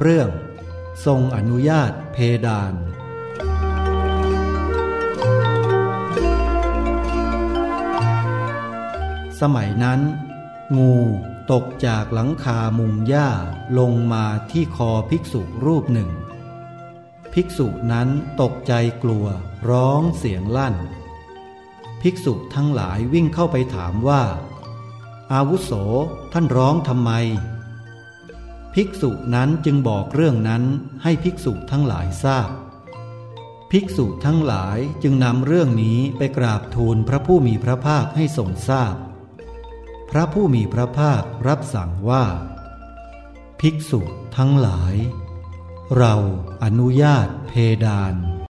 เรื่อง ทรงอนุญาตเพดาน สมัยนั้น งูตกจากหลังคามุงหญ้าลงมาที่คอภิกษุรูปหนึ่ง ภิกษุนั้นตกใจกลัวร้องเสียงลั่น ภิกษุทั้งหลายวิ่งเข้าไปถามว่า อาวุโสท่านร้องทำไม ภิกษุนั้นจึงบอกเรื่องนั้นให้ภิกษุทั้งหลายทราบ ภิกษุทั้งหลายจึงนำเรื่องนี้ไปกราบทูลพระผู้มีพระภาคให้ทรงทราบพพระผู้มีพระภาครับสั่งว่า ภิกษุทั้งหลาย เราอนุญาตเพดาน